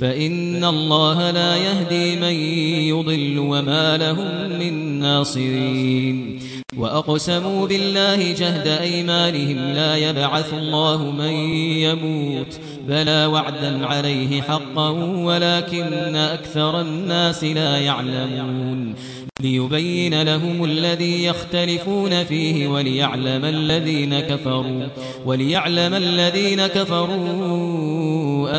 فإن الله لا يهدي من يضل وما لهم من ناصرين. وأقسموا بالله جهد أيمانهم لا يبعث الله من يموت. بلى وعدا عليه حقا ولكن أكثر الناس لا يعلمون. ليبين لهم الذي يختلفون فيه وليعلم الذين كفروا. وليعلم الذين كفروا